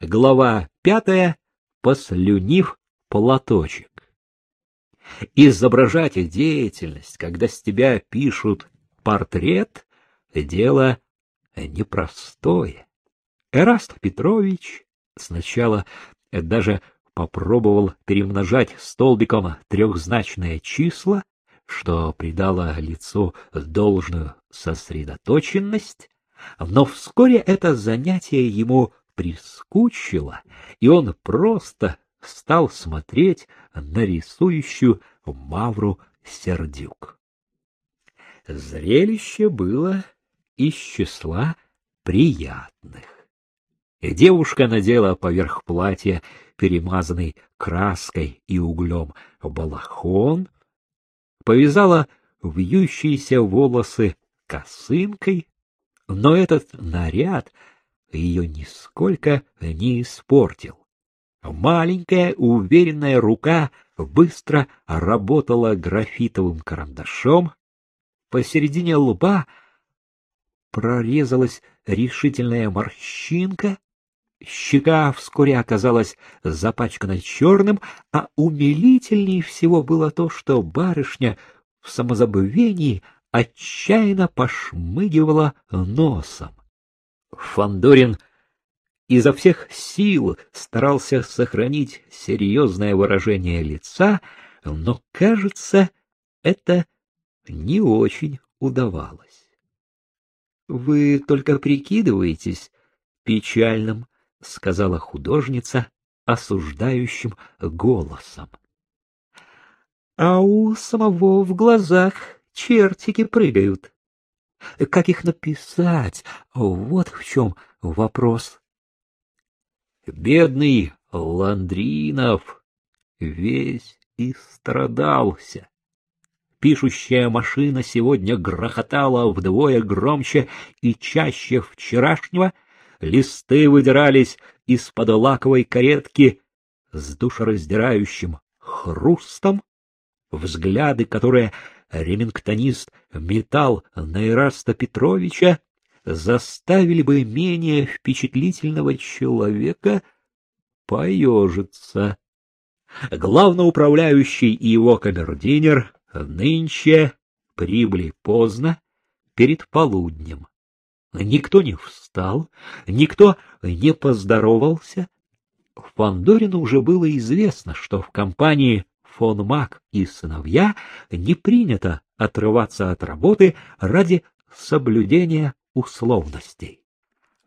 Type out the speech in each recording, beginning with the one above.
Глава пятая. Послюнив платочек. Изображать деятельность, когда с тебя пишут портрет, дело непростое. Эраст Петрович сначала даже попробовал перемножать столбиком трехзначные числа, что придало лицу должную сосредоточенность, но вскоре это занятие ему прискучило, и он просто стал смотреть на рисующую Мавру Сердюк. Зрелище было из числа приятных. Девушка надела поверх платья, перемазанный краской и углем, балахон, повязала вьющиеся волосы косынкой, но этот наряд ее нисколько не испортил. Маленькая уверенная рука быстро работала графитовым карандашом, посередине лба прорезалась решительная морщинка, щека вскоре оказалась запачкана черным, а умилительней всего было то, что барышня в самозабвении отчаянно пошмыгивала носом. Фандорин изо всех сил старался сохранить серьезное выражение лица, но, кажется, это не очень удавалось. — Вы только прикидываетесь печальным, — сказала художница осуждающим голосом. — А у самого в глазах чертики прыгают. Как их написать? Вот в чем вопрос. Бедный Ландринов весь истрадался. Пишущая машина сегодня грохотала вдвое громче и чаще вчерашнего, листы выдирались из-под лаковой каретки с душераздирающим хрустом, взгляды, которые ремингтонист метал на Петровича, заставили бы менее впечатлительного человека поежиться. Главноуправляющий и его камердинер нынче прибыли поздно, перед полуднем. Никто не встал, никто не поздоровался. Фандорину уже было известно, что в компании фон Мак и сыновья не принято отрываться от работы ради соблюдения условностей.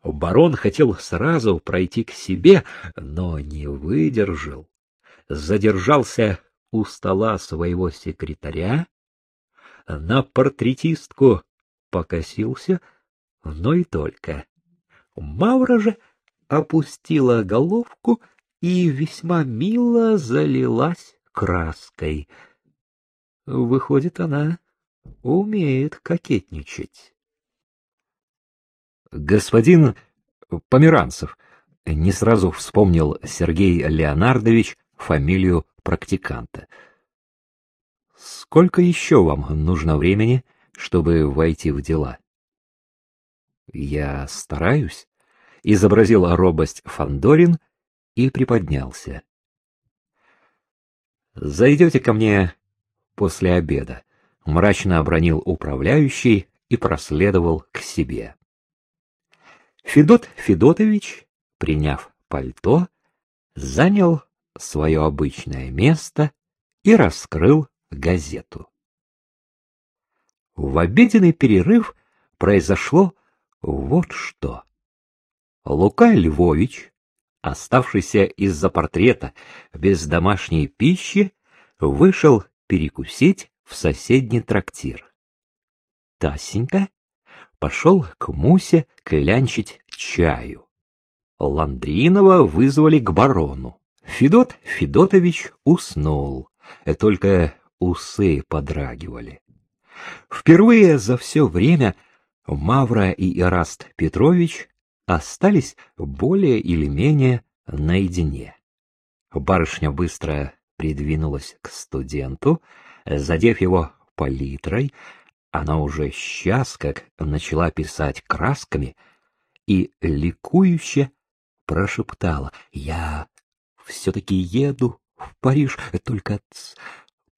Барон хотел сразу пройти к себе, но не выдержал. Задержался у стола своего секретаря, на портретистку покосился, но и только. Мавра же опустила головку и весьма мило залилась краской. Выходит, она умеет кокетничать. Господин Померанцев не сразу вспомнил Сергей Леонардович фамилию практиканта. Сколько еще вам нужно времени, чтобы войти в дела? Я стараюсь, изобразил робость Фандорин и приподнялся. Зайдете ко мне после обеда, мрачно обронил управляющий и проследовал к себе. Федот Федотович, приняв пальто, занял свое обычное место и раскрыл газету. В обеденный перерыв произошло вот что. Лука Львович, оставшийся из-за портрета без домашней пищи, вышел перекусить в соседний трактир. Тасенька пошел к Мусе клянчить чаю. Ландринова вызвали к барону. Федот Федотович уснул, только усы подрагивали. Впервые за все время Мавра и Ираст Петрович остались более или менее наедине. Барышня быстро придвинулась к студенту, задев его палитрой, она уже сейчас как начала писать красками и ликующе прошептала. Я все-таки еду в Париж, только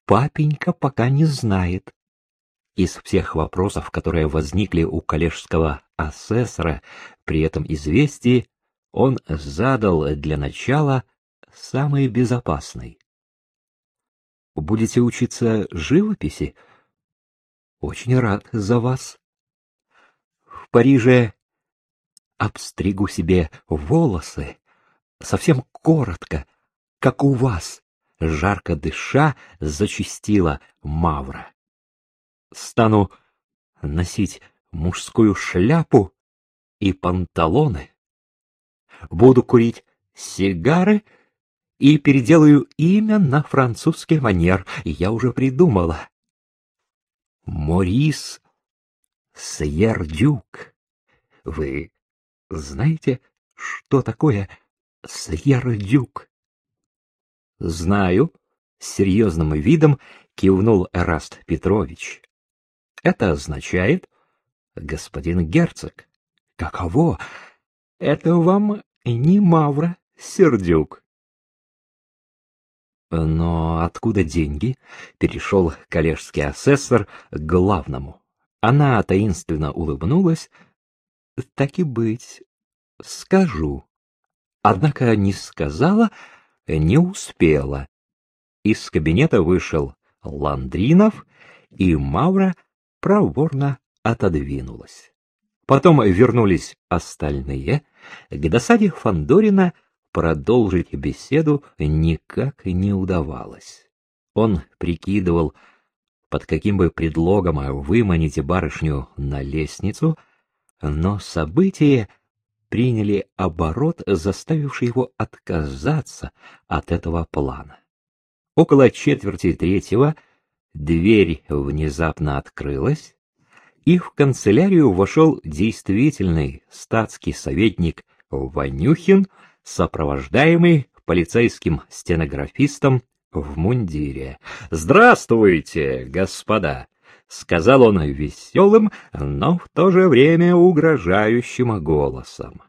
папенька пока не знает. Из всех вопросов, которые возникли у коллежского асессора при этом известии, он задал для начала самый безопасный. Будете учиться живописи? Очень рад за вас. В Париже обстригу себе волосы, совсем коротко, как у вас, жарко дыша, зачистила Мавра. Стану носить мужскую шляпу и панталоны. Буду курить сигары и переделаю имя на французский манер. Я уже придумала. Морис Сьердюк. Вы знаете, что такое Сьердюк? Знаю, с серьезным видом кивнул Эраст Петрович. Это означает, господин герцог, каково? Это вам не Мавра Сердюк. Но откуда деньги? Перешел коллежский асессор к главному. Она таинственно улыбнулась. Так и быть, скажу. Однако не сказала, не успела. Из кабинета вышел Ландринов, и Мавра проворно отодвинулась. Потом вернулись остальные. К досаде Фандорина продолжить беседу никак не удавалось. Он прикидывал, под каким бы предлогом выманить барышню на лестницу, но события приняли оборот, заставивший его отказаться от этого плана. Около четверти третьего дверь внезапно открылась, и в канцелярию вошел действительный статский советник Ванюхин, сопровождаемый полицейским стенографистом в мундире. «Здравствуйте, господа!» — сказал он веселым, но в то же время угрожающим голосом.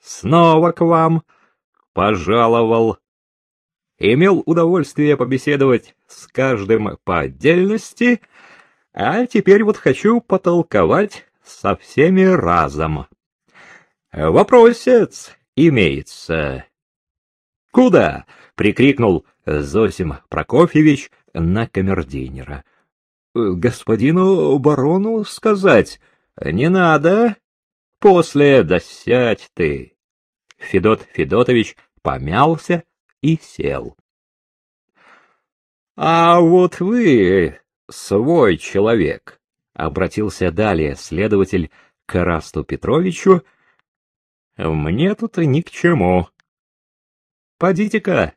«Снова к вам пожаловал. Имел удовольствие побеседовать с каждым по отдельности, а теперь вот хочу потолковать со всеми разом. Вопросец имеется. Куда? прикрикнул Зосим Прокофьевич на камердинера. Господину барону сказать не надо. После досядь ты. Федот Федотович помялся и сел. А вот вы свой человек, обратился далее следователь к Расту Петровичу мне тут ни к чему. Подите-ка,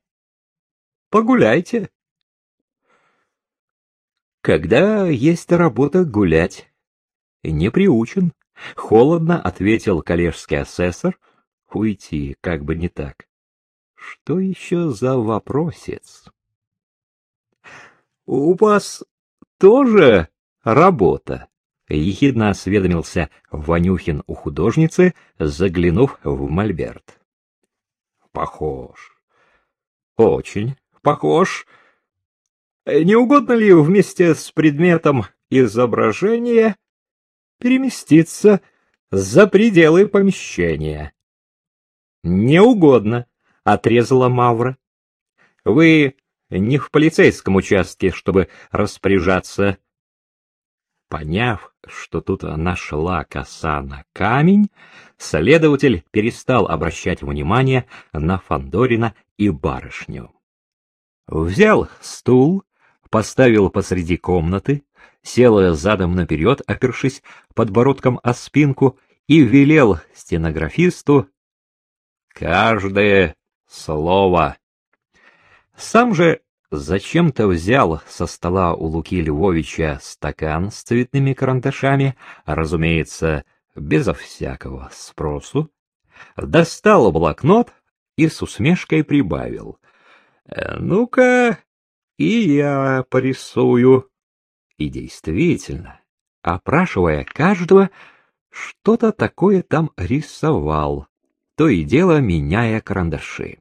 погуляйте. Когда есть работа гулять, не приучен, холодно ответил коллежский асессор. Уйти, как бы не так. Что еще за вопросец? У вас тоже работа? — ехидно осведомился Ванюхин у художницы, заглянув в мольберт. — Похож. — Очень похож. Не угодно ли вместе с предметом изображения переместиться за пределы помещения? — Не угодно, — отрезала Мавра. — Вы не в полицейском участке, чтобы распоряжаться Поняв, что тут нашла коса на камень, следователь перестал обращать внимание на Фандорина и барышню. Взял стул, поставил посреди комнаты, сел задом наперед, опершись подбородком о спинку, и велел стенографисту каждое слово. Сам же зачем-то взял со стола у Луки Львовича стакан с цветными карандашами, разумеется, безо всякого спросу, достал блокнот и с усмешкой прибавил. «Э, «Ну-ка, и я порисую». И действительно, опрашивая каждого, что-то такое там рисовал. то и дело меняя карандаши.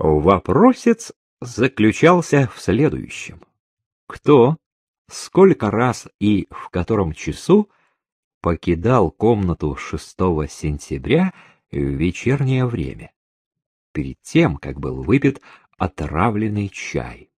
Вопросец заключался в следующем. Кто, сколько раз и в котором часу покидал комнату 6 сентября в вечернее время, перед тем, как был выпит отравленный чай?